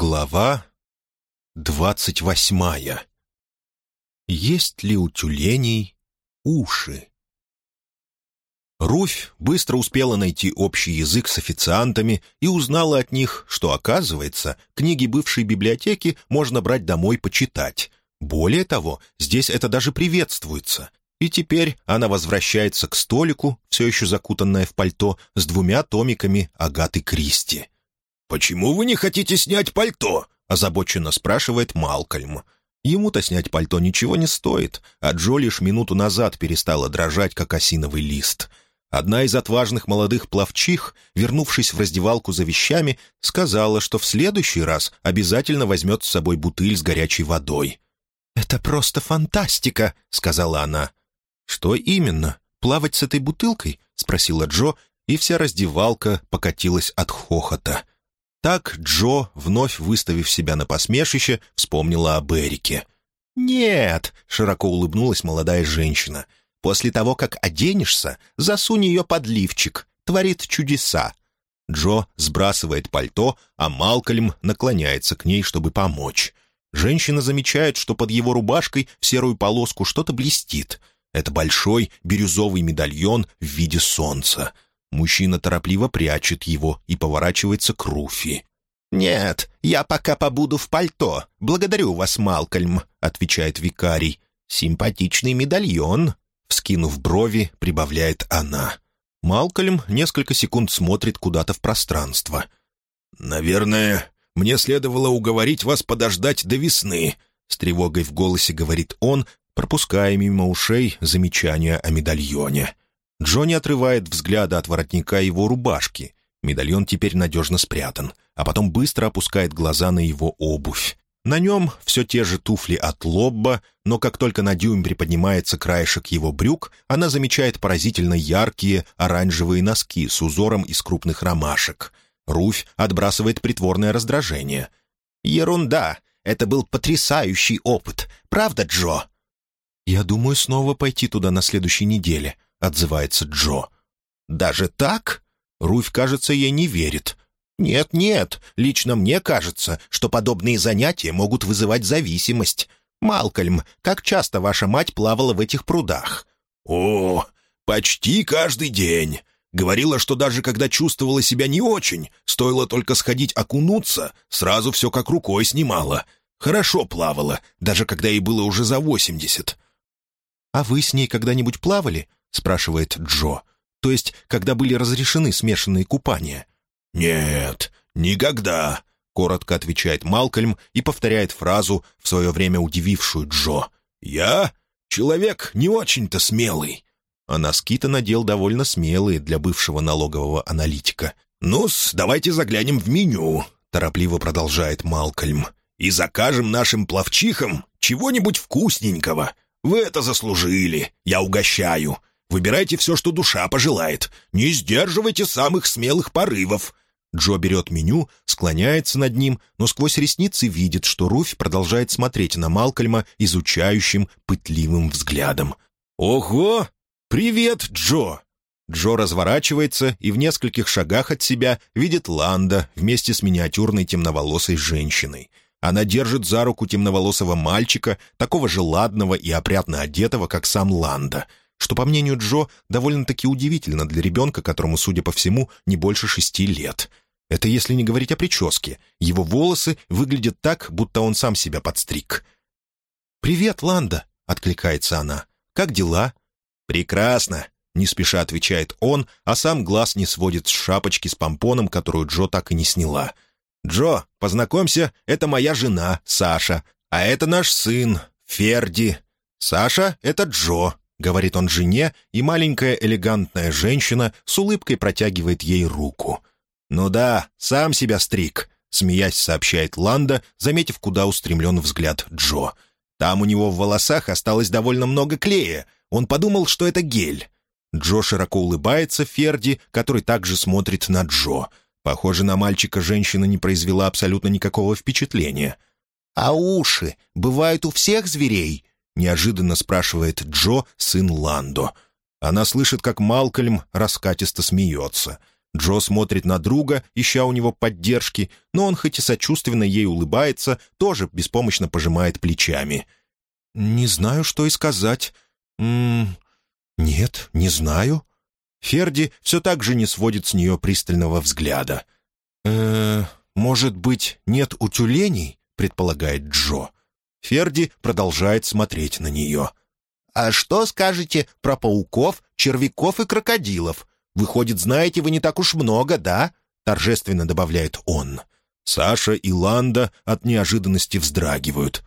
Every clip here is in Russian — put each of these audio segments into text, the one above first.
Глава двадцать восьмая. Есть ли у тюленей уши? Руфь быстро успела найти общий язык с официантами и узнала от них, что, оказывается, книги бывшей библиотеки можно брать домой почитать. Более того, здесь это даже приветствуется. И теперь она возвращается к столику, все еще закутанная в пальто, с двумя томиками Агаты Кристи. «Почему вы не хотите снять пальто?» — озабоченно спрашивает Малкольм. Ему-то снять пальто ничего не стоит, а Джо лишь минуту назад перестала дрожать, как осиновый лист. Одна из отважных молодых пловчих, вернувшись в раздевалку за вещами, сказала, что в следующий раз обязательно возьмет с собой бутыль с горячей водой. «Это просто фантастика», — сказала она. «Что именно? Плавать с этой бутылкой?» — спросила Джо, и вся раздевалка покатилась от хохота. Так Джо, вновь выставив себя на посмешище, вспомнила об Эрике. «Нет», — широко улыбнулась молодая женщина, «после того, как оденешься, засунь ее под лифчик, творит чудеса». Джо сбрасывает пальто, а Малкольм наклоняется к ней, чтобы помочь. Женщина замечает, что под его рубашкой в серую полоску что-то блестит. Это большой бирюзовый медальон в виде солнца — Мужчина торопливо прячет его и поворачивается к Руфи. «Нет, я пока побуду в пальто. Благодарю вас, Малкольм», — отвечает викарий. «Симпатичный медальон», — вскинув брови, прибавляет она. Малкольм несколько секунд смотрит куда-то в пространство. «Наверное, мне следовало уговорить вас подождать до весны», — с тревогой в голосе говорит он, пропуская мимо ушей замечания о медальоне. Джонни отрывает взгляда от воротника его рубашки. Медальон теперь надежно спрятан, а потом быстро опускает глаза на его обувь. На нем все те же туфли от лобба, но как только на дюйм приподнимается краешек его брюк, она замечает поразительно яркие оранжевые носки с узором из крупных ромашек. Руфь отбрасывает притворное раздражение. «Ерунда! Это был потрясающий опыт! Правда, Джо?» «Я думаю снова пойти туда на следующей неделе», — отзывается Джо. «Даже так?» Руфь, кажется, ей не верит. «Нет-нет, лично мне кажется, что подобные занятия могут вызывать зависимость. Малкольм, как часто ваша мать плавала в этих прудах?» «О, почти каждый день. Говорила, что даже когда чувствовала себя не очень, стоило только сходить окунуться, сразу все как рукой снимала. Хорошо плавала, даже когда ей было уже за восемьдесят». «А вы с ней когда-нибудь плавали?» — спрашивает Джо. «То есть, когда были разрешены смешанные купания?» «Нет, никогда», — коротко отвечает Малкольм и повторяет фразу, в свое время удивившую Джо. «Я человек не очень-то смелый». А носки-то надел довольно смелые для бывшего налогового аналитика. «Ну-с, давайте заглянем в меню», — торопливо продолжает Малкольм. «И закажем нашим пловчихам чего-нибудь вкусненького. Вы это заслужили, я угощаю. Выбирайте все, что душа пожелает. Не сдерживайте самых смелых порывов». Джо берет меню, склоняется над ним, но сквозь ресницы видит, что Руфь продолжает смотреть на Малкольма изучающим, пытливым взглядом. «Ого! Привет, Джо!» Джо разворачивается и в нескольких шагах от себя видит Ланда вместе с миниатюрной темноволосой женщиной. Она держит за руку темноволосого мальчика, такого же ладного и опрятно одетого, как сам Ланда — что, по мнению Джо, довольно-таки удивительно для ребенка, которому, судя по всему, не больше шести лет. Это если не говорить о прическе. Его волосы выглядят так, будто он сам себя подстриг. «Привет, Ланда!» — откликается она. «Как дела?» «Прекрасно!» — не спеша отвечает он, а сам глаз не сводит с шапочки с помпоном, которую Джо так и не сняла. «Джо, познакомься, это моя жена, Саша, а это наш сын, Ферди. Саша — это Джо, — говорит он жене, и маленькая элегантная женщина с улыбкой протягивает ей руку. «Ну да, сам себя стриг», — смеясь сообщает Ланда, заметив, куда устремлен взгляд Джо. «Там у него в волосах осталось довольно много клея. Он подумал, что это гель». Джо широко улыбается Ферди, который также смотрит на Джо. Похоже, на мальчика женщина не произвела абсолютно никакого впечатления. «А уши бывают у всех зверей?» неожиданно спрашивает Джо, сын Ландо. Она слышит, как Малкольм раскатисто смеется. Джо смотрит на друга, ища у него поддержки, но он хоть и сочувственно ей улыбается, тоже беспомощно пожимает плечами. «Не знаю, что и сказать. М -м «Нет, не знаю». Ферди все так же не сводит с нее пристального взгляда. э может быть, нет у тюленей?» — предполагает Джо. Ферди продолжает смотреть на нее. «А что скажете про пауков, червяков и крокодилов? Выходит, знаете вы не так уж много, да?» — торжественно добавляет он. Саша и Ланда от неожиданности вздрагивают.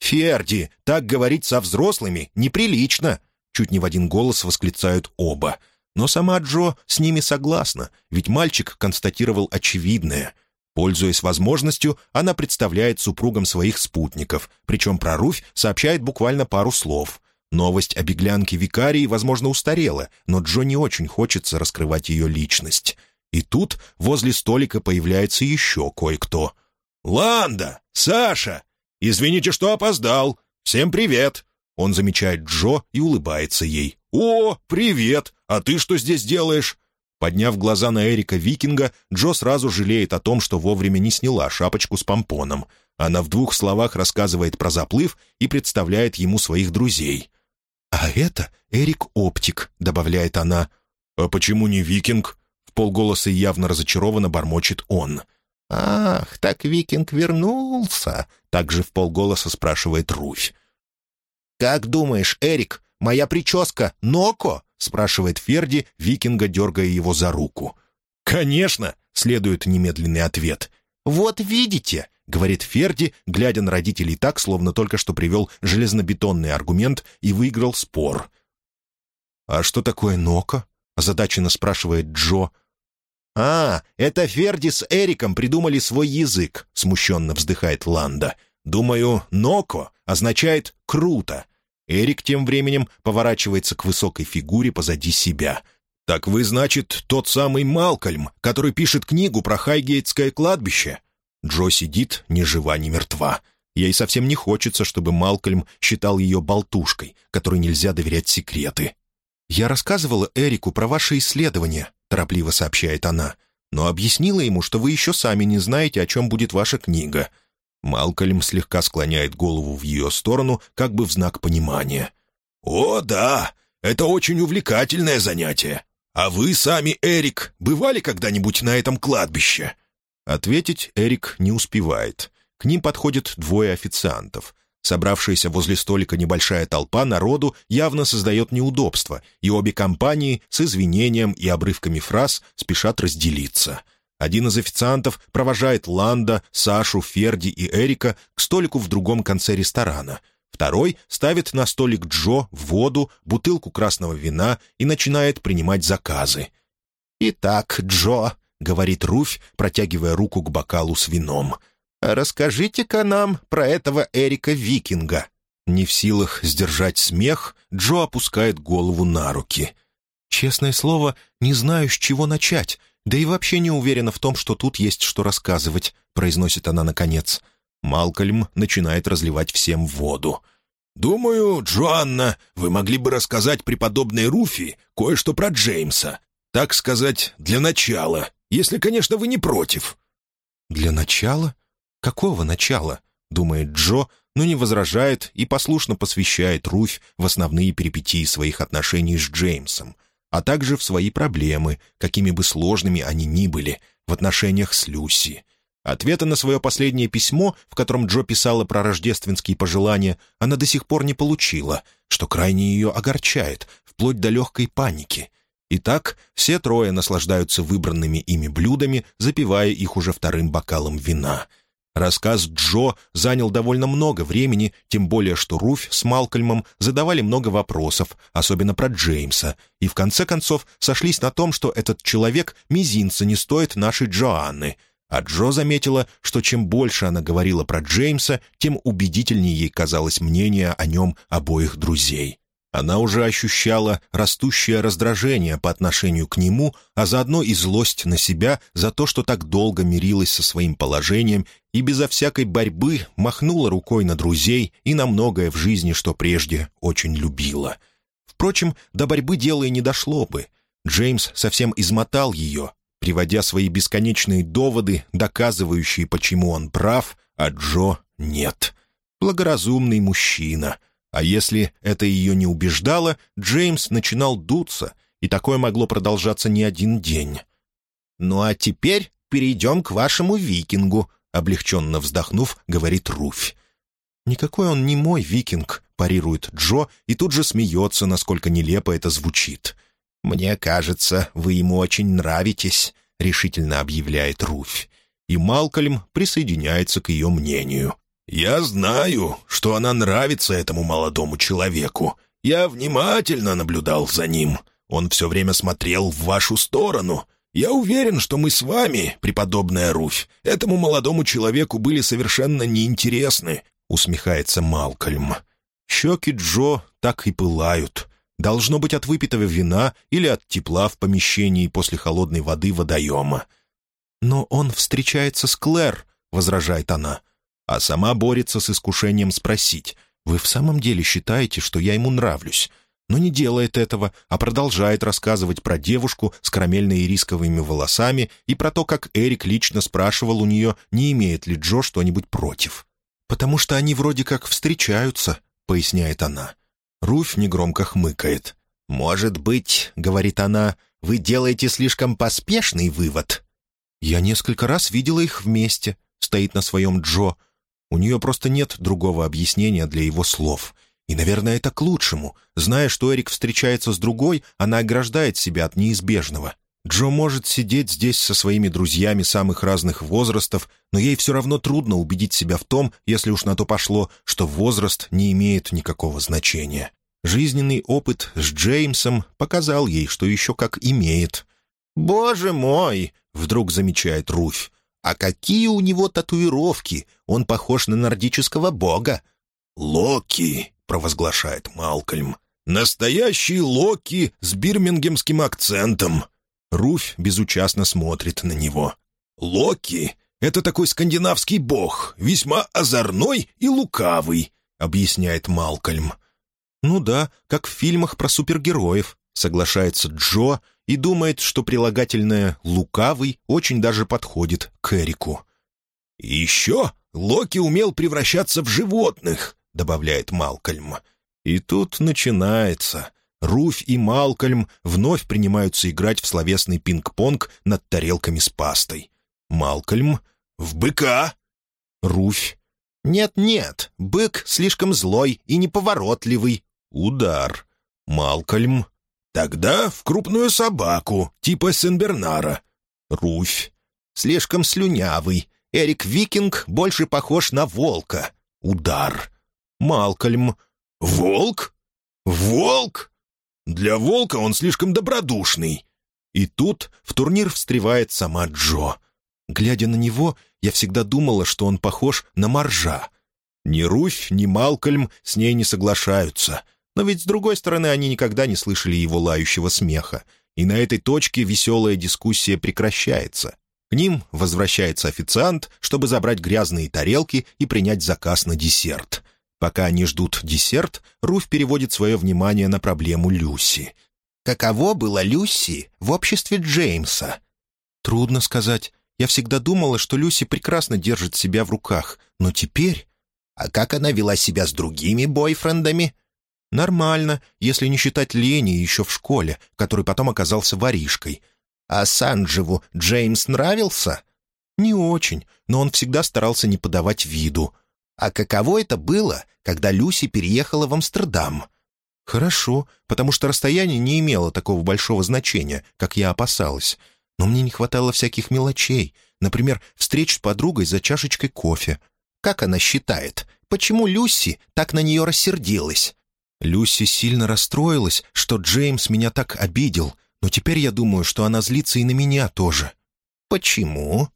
«Ферди, так говорить со взрослыми неприлично!» Чуть не в один голос восклицают оба. Но сама Джо с ними согласна, ведь мальчик констатировал очевидное. Пользуясь возможностью, она представляет супругам своих спутников, причем про Руфь сообщает буквально пару слов. Новость о беглянке викарии, возможно, устарела, но Джо не очень хочется раскрывать ее личность. И тут возле столика появляется еще кое-кто. «Ланда! Саша! Извините, что опоздал! Всем привет!» Он замечает Джо и улыбается ей. «О, привет! А ты что здесь делаешь?» Подняв глаза на Эрика Викинга, Джо сразу жалеет о том, что вовремя не сняла шапочку с помпоном. Она в двух словах рассказывает про заплыв и представляет ему своих друзей. «А это Эрик Оптик», — добавляет она. «А почему не Викинг?» — в полголоса явно разочарованно бормочет он. «Ах, так Викинг вернулся?» — также в полголоса спрашивает Руфь. «Как думаешь, Эрик, моя прическа Ноко?» — спрашивает Ферди, викинга дергая его за руку. «Конечно!» — следует немедленный ответ. «Вот видите!» — говорит Ферди, глядя на родителей так, словно только что привел железнобетонный аргумент и выиграл спор. «А что такое Ноко?» — озадаченно спрашивает Джо. «А, это Ферди с Эриком придумали свой язык», — смущенно вздыхает Ланда. «Думаю, Ноко означает «круто». Эрик тем временем поворачивается к высокой фигуре позади себя. «Так вы, значит, тот самый Малкольм, который пишет книгу про Хайгейтское кладбище?» Джо сидит ни жива, ни мертва. Ей совсем не хочется, чтобы Малкольм считал ее болтушкой, которой нельзя доверять секреты. «Я рассказывала Эрику про ваши исследования», — торопливо сообщает она, «но объяснила ему, что вы еще сами не знаете, о чем будет ваша книга. Малкольм слегка склоняет голову в ее сторону, как бы в знак понимания. «О, да, это очень увлекательное занятие. А вы сами, Эрик, бывали когда-нибудь на этом кладбище?» Ответить Эрик не успевает. К ним подходят двое официантов. Собравшаяся возле столика небольшая толпа народу явно создает неудобства, и обе компании с извинением и обрывками фраз спешат разделиться — один из официантов провожает Ланда, Сашу, Ферди и Эрика к столику в другом конце ресторана. Второй ставит на столик Джо воду, бутылку красного вина и начинает принимать заказы. «Итак, Джо», — говорит Руфь, протягивая руку к бокалу с вином, «расскажите-ка нам про этого Эрика Викинга». Не в силах сдержать смех, Джо опускает голову на руки. «Честное слово, не знаю, с чего начать. «Да и вообще не уверена в том, что тут есть что рассказывать», — произносит она наконец. Малкольм начинает разливать всем воду. «Думаю, Джоанна, вы могли бы рассказать преподобной Руфи кое-что про Джеймса. Так сказать, для начала, если, конечно, вы не против». «Для начала? Какого начала?» — думает Джо, но не возражает и послушно посвящает Руфь в основные перипетии своих отношений с Джеймсом — а также в свои проблемы, какими бы сложными они ни были, в отношениях с Люси. Ответа на свое последнее письмо, в котором Джо писала про рождественские пожелания, она до сих пор не получила, что крайне ее огорчает, вплоть до легкой паники. Итак, все трое наслаждаются выбранными ими блюдами, запивая их уже вторым бокалом вина — Рассказ Джо занял довольно много времени, тем более что Руфь с Малкольмом задавали много вопросов, особенно про Джеймса, и в конце концов сошлись на том, что этот человек мизинца не стоит нашей Джоанны. А Джо заметила, что чем больше она говорила про Джеймса, тем убедительнее ей казалось мнение о нем обоих друзей. Она уже ощущала растущее раздражение по отношению к нему, а заодно и злость на себя за то, что так долго мирилась со своим положением и безо всякой борьбы махнула рукой на друзей и на многое в жизни, что прежде очень любила. Впрочем, до борьбы дело и не дошло бы. Джеймс совсем измотал ее, приводя свои бесконечные доводы, доказывающие, почему он прав, а Джо нет. Благоразумный мужчина. А если это ее не убеждало, Джеймс начинал дуться, и такое могло продолжаться не один день. «Ну а теперь перейдем к вашему викингу», — облегченно вздохнув, говорит Руфь. «Никакой он не мой викинг», — парирует Джо и тут же смеется, насколько нелепо это звучит. «Мне кажется, вы ему очень нравитесь», — решительно объявляет Руфь. И Малкольм присоединяется к ее мнению. «Я знаю, что она нравится этому молодому человеку. Я внимательно наблюдал за ним. Он все время смотрел в вашу сторону. Я уверен, что мы с вами, преподобная Руфь, этому молодому человеку были совершенно неинтересны», — усмехается Малкольм. Щеки Джо так и пылают. Должно быть от выпитого вина или от тепла в помещении после холодной воды водоема. «Но он встречается с Клэр», — возражает она, а сама борется с искушением спросить, «Вы в самом деле считаете, что я ему нравлюсь?» но не делает этого, а продолжает рассказывать про девушку с карамельно-ирисковыми волосами и про то, как Эрик лично спрашивал у нее, не имеет ли Джо что-нибудь против. «Потому что они вроде как встречаются», — поясняет она. Руфь негромко хмыкает. «Может быть, — говорит она, — вы делаете слишком поспешный вывод?» «Я несколько раз видела их вместе», — стоит на своем Джо. У нее просто нет другого объяснения для его слов. И, наверное, это к лучшему. Зная, что Эрик встречается с другой, она ограждает себя от неизбежного. Джо может сидеть здесь со своими друзьями самых разных возрастов, но ей все равно трудно убедить себя в том, если уж на то пошло, что возраст не имеет никакого значения. Жизненный опыт с Джеймсом показал ей, что еще как имеет. «Боже мой!» — вдруг замечает Руфь. «А какие у него татуировки! Он похож на нордического бога!» «Локи!» — провозглашает Малкольм. «Настоящий Локи с бирмингемским акцентом!» Руфь безучастно смотрит на него. «Локи — это такой скандинавский бог, весьма озорной и лукавый», — объясняет Малкольм. «Ну да, как в фильмах про супергероев», — соглашается Джо и думает, что прилагательное «лукавый» очень даже подходит к Эрику. «И еще Локи умел превращаться в животных», — добавляет Малкольм. И тут начинается. Руфь и Малкольм вновь принимаются играть в словесный пинг-понг над тарелками с пастой. Малкольм «В быка!» Руфь «Нет-нет, бык слишком злой и неповоротливый». Удар. Малкольм «Тогда в крупную собаку, типа Сенбернара». Руфь «Слишком слюнявый. Эрик Викинг больше похож на волка». Удар. Малкольм «Волк? Волк?» Для волка он слишком добродушный». И тут в турнир встревает сама Джо. Глядя на него, я всегда думала, что он похож на моржа. Ни Руфь, ни Малкольм с ней не соглашаются. Но ведь, с другой стороны, они никогда не слышали его лающего смеха. И на этой точке веселая дискуссия прекращается. К ним возвращается официант, чтобы забрать грязные тарелки и принять заказ на десерт. Пока они ждут десерт, Руф переводит свое внимание на проблему Люси. «Каково было Люси в обществе Джеймса?» «Трудно сказать. Я всегда думала, что Люси прекрасно держит себя в руках, но теперь...» «А как она вела себя с другими бойфрендами?» «Нормально, если не считать Лени еще в школе, который потом оказался воришкой». «А Санджеву Джеймс нравился?» «Не очень, но он всегда старался не подавать виду. А каково это было, когда Люси переехала в Амстердам? Хорошо, потому что расстояние не имело такого большого значения, как я опасалась. Но мне не хватало всяких мелочей, например, встреч с подругой за чашечкой кофе. Как она считает, почему Люси так на нее рассердилась? Люси сильно расстроилась, что Джеймс меня так обидел, но теперь я думаю, что она злится и на меня тоже. Почему?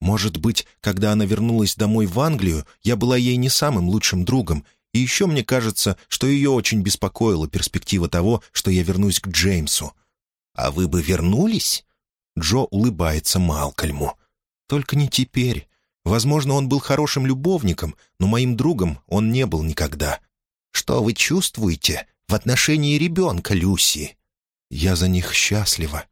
Может быть, когда она вернулась домой в Англию, я была ей не самым лучшим другом, и еще мне кажется, что ее очень беспокоила перспектива того, что я вернусь к Джеймсу. «А вы бы вернулись?» Джо улыбается Малкольму. «Только не теперь. Возможно, он был хорошим любовником, но моим другом он не был никогда». «Что вы чувствуете в отношении ребенка, Люси?» «Я за них счастлива».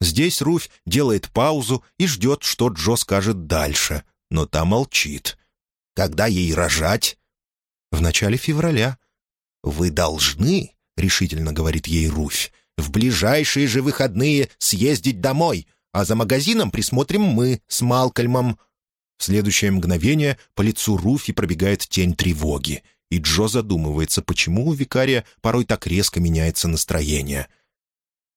Здесь Руфь делает паузу и ждет, что Джо скажет дальше, но та молчит. «Когда ей рожать?» «В начале февраля». «Вы должны», — решительно говорит ей Руфь, «в ближайшие же выходные съездить домой, а за магазином присмотрим мы с Малкольмом». В следующее мгновение по лицу Руфи пробегает тень тревоги, и Джо задумывается, почему у викария порой так резко меняется настроение.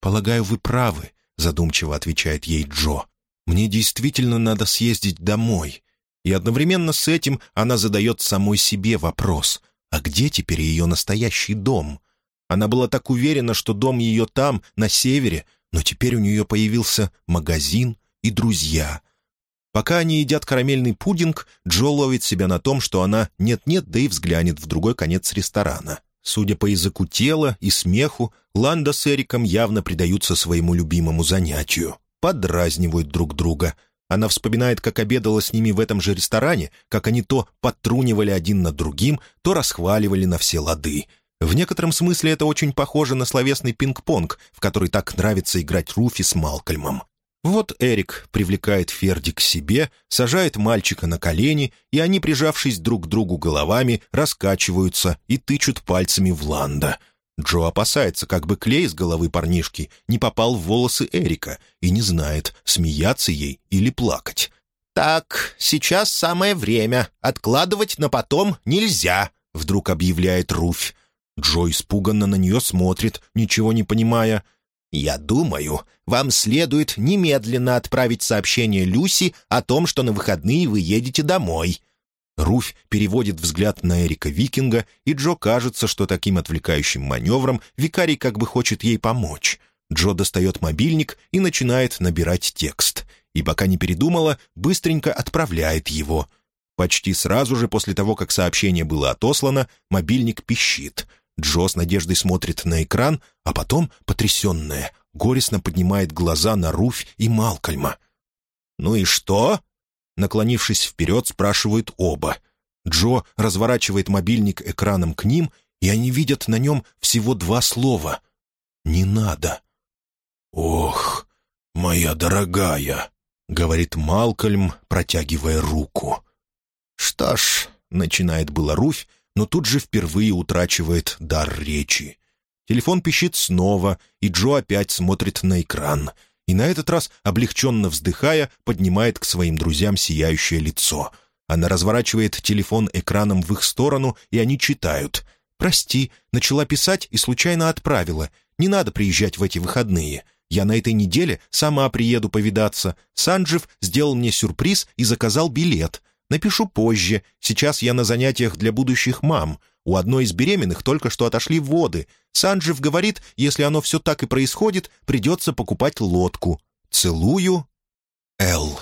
«Полагаю, вы правы», — задумчиво отвечает ей Джо. «Мне действительно надо съездить домой». И одновременно с этим она задает самой себе вопрос, а где теперь ее настоящий дом? Она была так уверена, что дом ее там, на севере, но теперь у нее появился магазин и друзья. Пока они едят карамельный пудинг, Джо ловит себя на том, что она нет-нет, да и взглянет в другой конец ресторана. Судя по языку тела и смеху, Ланда с Эриком явно предаются своему любимому занятию. Подразнивают друг друга. Она вспоминает, как обедала с ними в этом же ресторане, как они то подтрунивали один над другим, то расхваливали на все лады — в некотором смысле это очень похоже на словесный пинг-понг, в который так нравится играть Руфи с Малкольмом. Вот Эрик привлекает Ферди к себе, сажает мальчика на колени, и они, прижавшись друг к другу головами, раскачиваются и тычут пальцами в Ланда. Джо опасается, как бы клей с головы парнишки не попал в волосы Эрика и не знает, смеяться ей или плакать. «Так, сейчас самое время. Откладывать на потом нельзя», — вдруг объявляет Руфь. Джо испуганно на нее смотрит, ничего не понимая. «Я думаю, вам следует немедленно отправить сообщение Люси о том, что на выходные вы едете домой». Руфь переводит взгляд на Эрика Викинга, и Джо кажется, что таким отвлекающим маневром викарий как бы хочет ей помочь. Джо достает мобильник и начинает набирать текст. И пока не передумала, быстренько отправляет его. Почти сразу же после того, как сообщение было отослано, мобильник пищит — Джо с надеждой смотрит на экран, а потом, потрясенная, горестно поднимает глаза на Руфь и Малкольма. «Ну и что?» Наклонившись вперед, спрашивают оба. Джо разворачивает мобильник экраном к ним, и они видят на нем всего два слова. «Не надо». «Ох, моя дорогая», — говорит Малкольм, протягивая руку. «Что ж», — начинает была Руфь, но тут же впервые утрачивает дар речи. Телефон пищит снова, и Джо опять смотрит на экран. И на этот раз, облегченно вздыхая, поднимает к своим друзьям сияющее лицо. Она разворачивает телефон экраном в их сторону, и они читают. «Прости, начала писать и случайно отправила. Не надо приезжать в эти выходные. Я на этой неделе сама приеду повидаться. Санджев сделал мне сюрприз и заказал билет. Напишу позже. Сейчас я на занятиях для будущих мам. У одной из беременных только что отошли воды. Санджев говорит, если оно все так и происходит, придется покупать лодку. Целую. Эл.